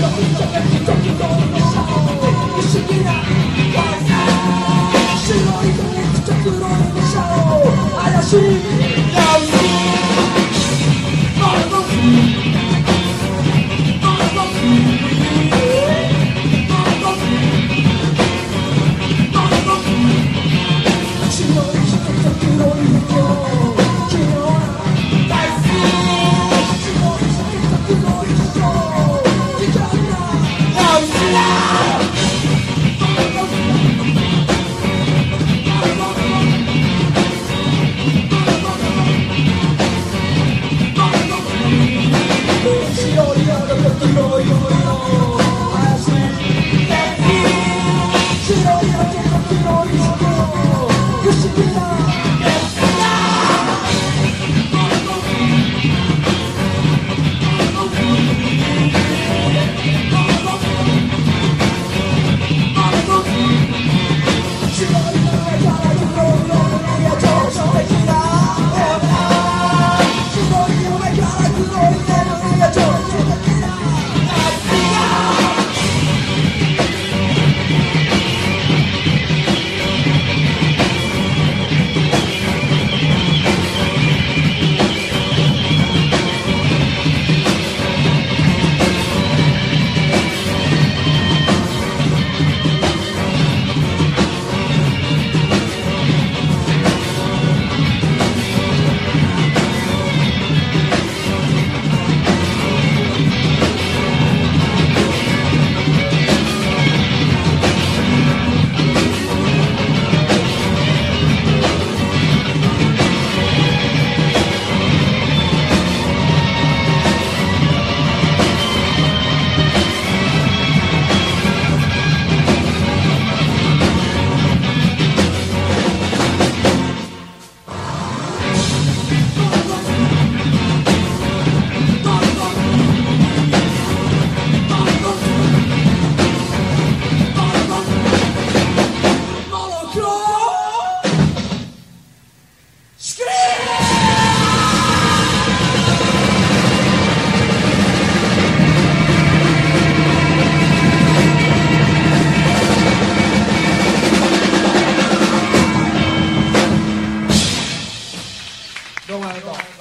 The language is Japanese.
Let's go. alive! 都玩得懂。